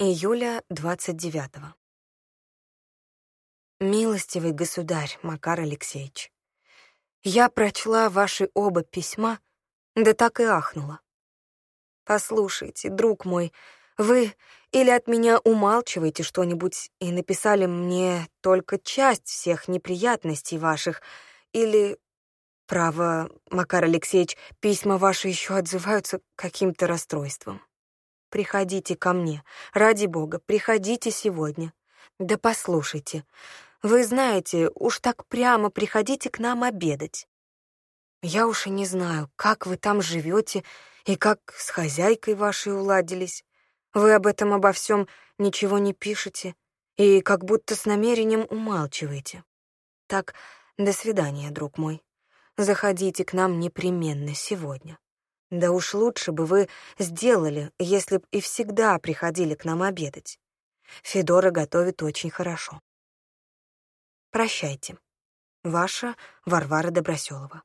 Июля 29-го. Милостивый государь Макар Алексеевич, я прочла ваши оба письма, да так и ахнула. Послушайте, друг мой, вы или от меня умалчиваете что-нибудь и написали мне только часть всех неприятностей ваших, или, право, Макар Алексеевич, письма ваши еще отзываются каким-то расстройством. Приходите ко мне. Ради бога, приходите сегодня. Да послушайте. Вы знаете, уж так прямо приходите к нам обедать. Я уж и не знаю, как вы там живете и как с хозяйкой вашей уладились. Вы об этом обо всем ничего не пишете и как будто с намерением умалчиваете. Так, до свидания, друг мой. Заходите к нам непременно сегодня. Да уж лучше бы вы сделали, если б и всегда приходили к нам обедать. Федора готовит очень хорошо. Прощайте. Ваша Варвара Доброселова.